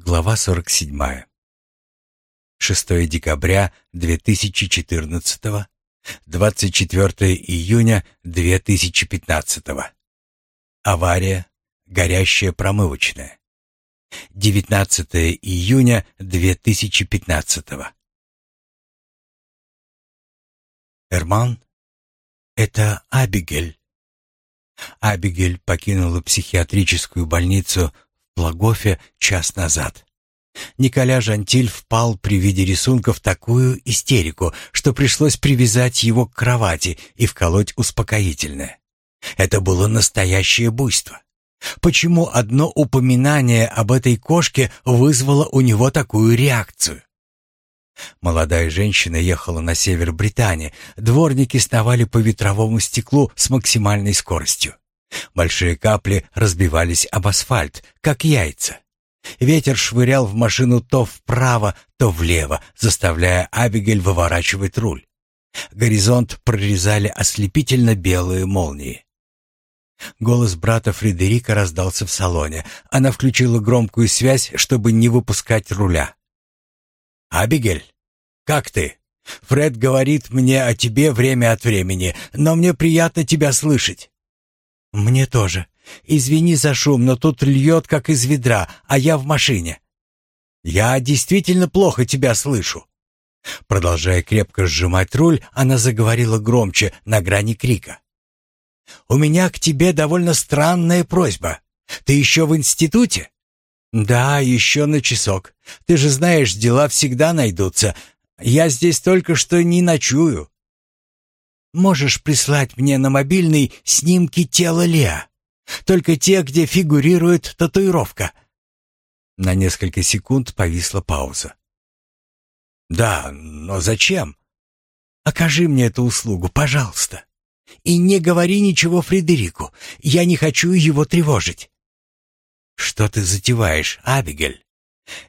Глава 47. 6 декабря 2014, 24 июня 2015. Авария, горящая промывочная. 19 июня 2015. Эрман, это Абигель. Абигель покинула психиатрическую больницу в Плагофе час назад. Николя Жантиль впал при виде рисунков такую истерику, что пришлось привязать его к кровати и вколоть успокоительное. Это было настоящее буйство. Почему одно упоминание об этой кошке вызвало у него такую реакцию? Молодая женщина ехала на север Британии. Дворники сновали по ветровому стеклу с максимальной скоростью. Большие капли разбивались об асфальт, как яйца. Ветер швырял в машину то вправо, то влево, заставляя Абигель выворачивать руль. Горизонт прорезали ослепительно белые молнии. Голос брата Фредерика раздался в салоне. Она включила громкую связь, чтобы не выпускать руля. «Абигель, как ты? Фред говорит мне о тебе время от времени, но мне приятно тебя слышать». «Мне тоже. Извини за шум, но тут льет, как из ведра, а я в машине». «Я действительно плохо тебя слышу». Продолжая крепко сжимать руль, она заговорила громче, на грани крика. «У меня к тебе довольно странная просьба. Ты еще в институте?» «Да, еще на часок. Ты же знаешь, дела всегда найдутся. Я здесь только что не ночую». «Можешь прислать мне на мобильный снимки тела Леа? Только те, где фигурирует татуировка». На несколько секунд повисла пауза. «Да, но зачем?» «Окажи мне эту услугу, пожалуйста. И не говори ничего Фредерику. Я не хочу его тревожить». «Что ты затеваешь, Абигель?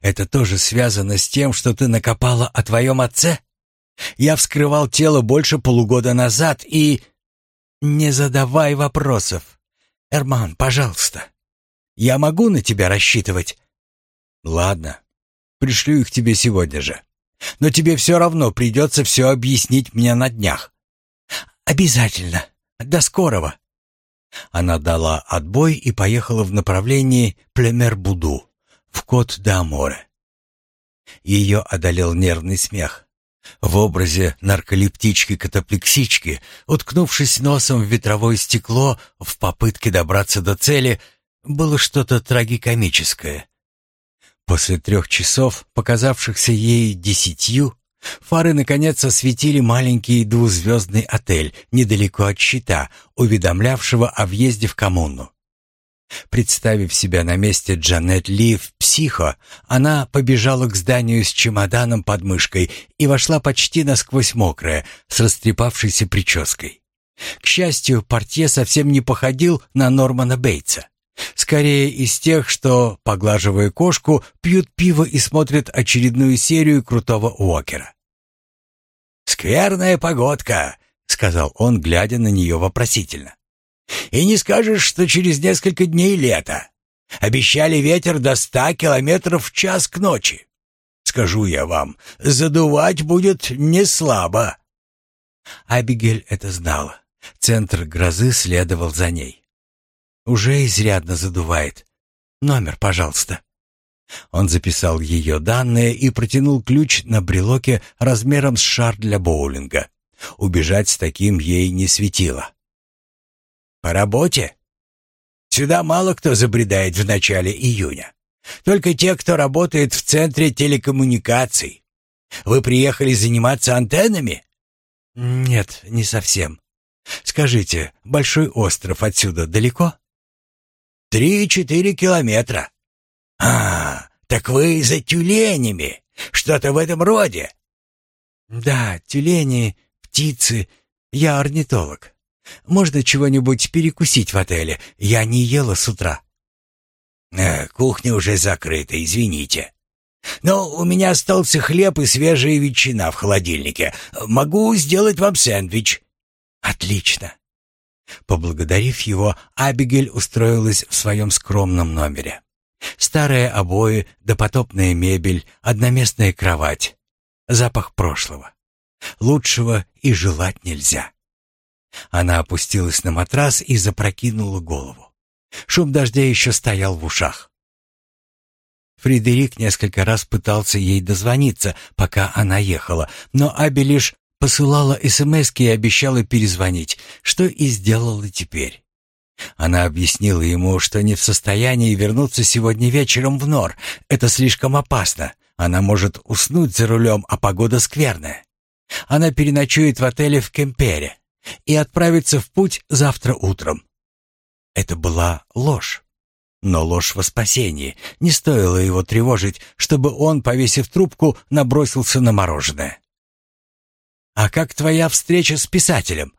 Это тоже связано с тем, что ты накопала о твоем отце? Я вскрывал тело больше полугода назад и...» «Не задавай вопросов. Эрман, пожалуйста. Я могу на тебя рассчитывать?» «Ладно, пришлю их тебе сегодня же. Но тебе все равно придется все объяснить мне на днях». «Обязательно. До скорого». Она дала отбой и поехала в направлении Племер-Буду, в Кот-де-Аморе. Ее одолел нервный смех. В образе нарколептички-катаплексички, уткнувшись носом в ветровое стекло в попытке добраться до цели, было что-то трагикомическое. После трех часов, показавшихся ей десятью, Фары, наконец, осветили маленький двузвездный отель недалеко от щита, уведомлявшего о въезде в коммуну. Представив себя на месте Джанет Ли в «Психо», она побежала к зданию с чемоданом под мышкой и вошла почти насквозь мокрая, с растрепавшейся прической. К счастью, портье совсем не походил на Нормана Бейтса. Скорее из тех, что, поглаживая кошку, пьют пиво и смотрят очередную серию крутого Уокера. «Скверная погодка», — сказал он, глядя на нее вопросительно. «И не скажешь, что через несколько дней лето. Обещали ветер до ста километров в час к ночи. Скажу я вам, задувать будет не слабо». Абигель это знала. Центр грозы следовал за ней. Уже изрядно задувает. Номер, пожалуйста». Он записал ее данные и протянул ключ на брелоке размером с шар для боулинга. Убежать с таким ей не светило. «По работе? Сюда мало кто забредает в начале июня. Только те, кто работает в центре телекоммуникаций. Вы приехали заниматься антеннами?» «Нет, не совсем. Скажите, Большой остров отсюда далеко?» Три-четыре километра. А, так вы за тюленями. Что-то в этом роде. Да, тюлени, птицы. Я орнитолог. Можно чего-нибудь перекусить в отеле? Я не ела с утра. Э, кухня уже закрыта, извините. Но у меня остался хлеб и свежая ветчина в холодильнике. Могу сделать вам сэндвич. Отлично. Поблагодарив его, Абигель устроилась в своем скромном номере. Старые обои, допотопная мебель, одноместная кровать. Запах прошлого. Лучшего и желать нельзя. Она опустилась на матрас и запрокинула голову. Шум дождя еще стоял в ушах. Фредерик несколько раз пытался ей дозвониться, пока она ехала, но Аби лишь посылала СМС и обещала перезвонить, что и сделала теперь. Она объяснила ему, что не в состоянии вернуться сегодня вечером в Нор. Это слишком опасно. Она может уснуть за рулем, а погода скверная. Она переночует в отеле в Кемпере и отправится в путь завтра утром. Это была ложь. Но ложь во спасении. Не стоило его тревожить, чтобы он, повесив трубку, набросился на мороженое. «А как твоя встреча с писателем?»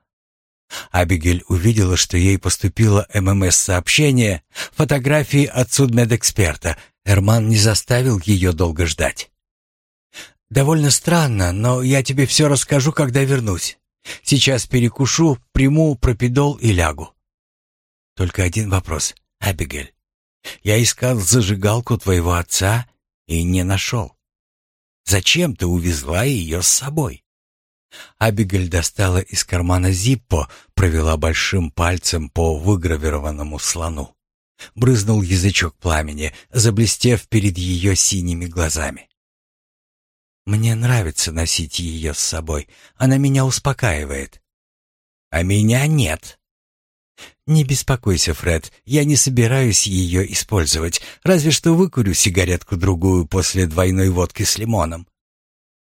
Абигель увидела, что ей поступило ММС-сообщение, фотографии от судмедэксперта. Эрман не заставил ее долго ждать. «Довольно странно, но я тебе все расскажу, когда вернусь. Сейчас перекушу, приму пропидол и лягу». «Только один вопрос, Абигель. Я искал зажигалку твоего отца и не нашел. Зачем ты увезла ее с собой?» Абигель достала из кармана зиппо, провела большим пальцем по выгравированному слону. Брызнул язычок пламени, заблестев перед ее синими глазами. «Мне нравится носить ее с собой. Она меня успокаивает». «А меня нет». «Не беспокойся, Фред, я не собираюсь ее использовать, разве что выкурю сигаретку-другую после двойной водки с лимоном».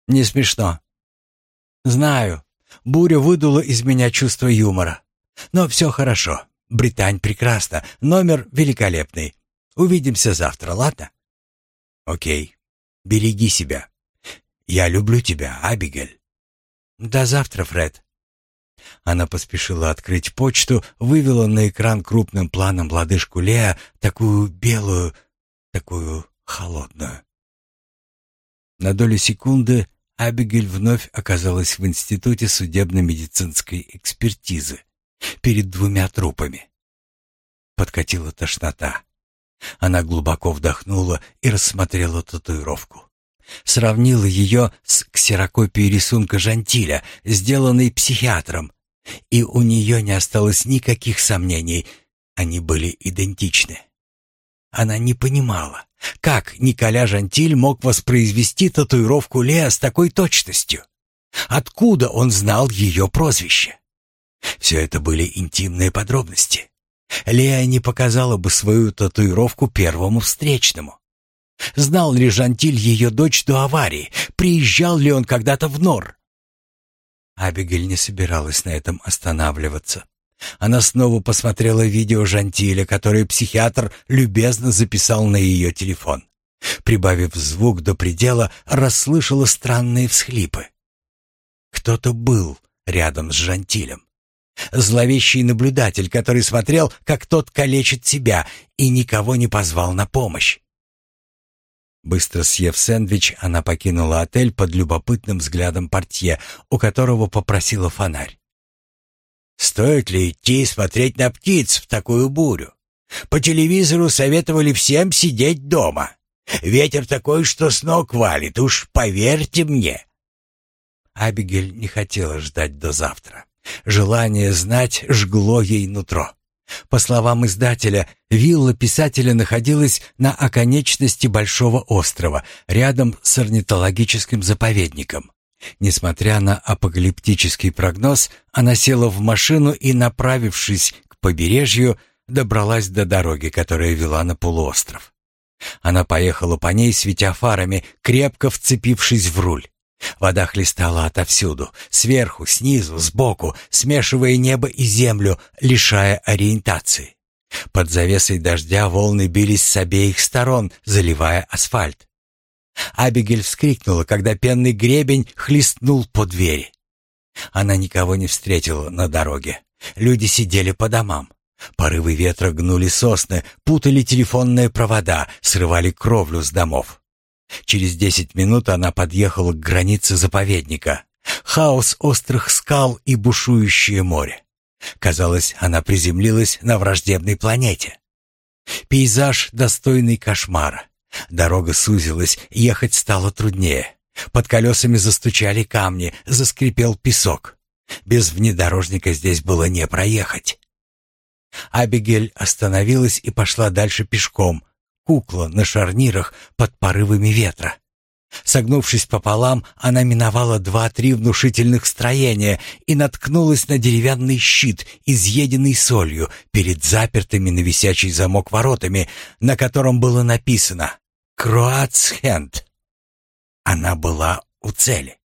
«Не смешно. Знаю, буря выдула из меня чувство юмора. Но все хорошо. Британь прекрасна, номер великолепный. Увидимся завтра, ладно? Окей. Береги себя. Я люблю тебя, Абигель. До завтра, Фред. Она поспешила открыть почту, вывела на экран крупным планом лодыжку Леа, такую белую, такую холодную. На долю секунды Абигель вновь оказалась в институте судебно-медицинской экспертизы перед двумя трупами. Подкатила тошнота. Она глубоко вдохнула и рассмотрела татуировку. Сравнила ее с ксерокопией рисунка Жантиля, сделанной психиатром, и у нее не осталось никаких сомнений, они были идентичны. Она не понимала, как Николя Жантиль мог воспроизвести татуировку Леа с такой точностью. Откуда он знал ее прозвище? Все это были интимные подробности. Леа не показала бы свою татуировку первому встречному. Знал ли Жантиль ее дочь до аварии? Приезжал ли он когда-то в Нор? Абигель не собиралась на этом останавливаться. Она снова посмотрела видео Жантиля, которое психиатр любезно записал на ее телефон. Прибавив звук до предела, расслышала странные всхлипы. Кто-то был рядом с Жантилем. Зловещий наблюдатель, который смотрел, как тот калечит себя, и никого не позвал на помощь. Быстро съев сэндвич, она покинула отель под любопытным взглядом портье, у которого попросила фонарь. Стоит ли идти смотреть на птиц в такую бурю? По телевизору советовали всем сидеть дома. Ветер такой, что с ног валит, уж поверьте мне. Абигель не хотела ждать до завтра. Желание знать жгло ей нутро. По словам издателя, вилла писателя находилась на оконечности большого острова, рядом с орнитологическим заповедником. Несмотря на апокалиптический прогноз, она села в машину и, направившись к побережью, добралась до дороги, которая вела на полуостров. Она поехала по ней, светя фарами, крепко вцепившись в руль. Вода хлестала отовсюду, сверху, снизу, сбоку, смешивая небо и землю, лишая ориентации. Под завесой дождя волны бились с обеих сторон, заливая асфальт. Абигель вскрикнула, когда пенный гребень хлестнул по двери. Она никого не встретила на дороге. Люди сидели по домам. Порывы ветра гнули сосны, путали телефонные провода, срывали кровлю с домов. Через десять минут она подъехала к границе заповедника. Хаос острых скал и бушующее море. Казалось, она приземлилась на враждебной планете. Пейзаж, достойный кошмара. Дорога сузилась, ехать стало труднее. Под колесами застучали камни, заскрипел песок. Без внедорожника здесь было не проехать. Абигель остановилась и пошла дальше пешком, кукла на шарнирах под порывами ветра. Согнувшись пополам, она миновала два-три внушительных строения и наткнулась на деревянный щит, изъеденный солью, перед запертыми на висячий замок воротами, на котором было написано «Кроацхенд». Она была у цели.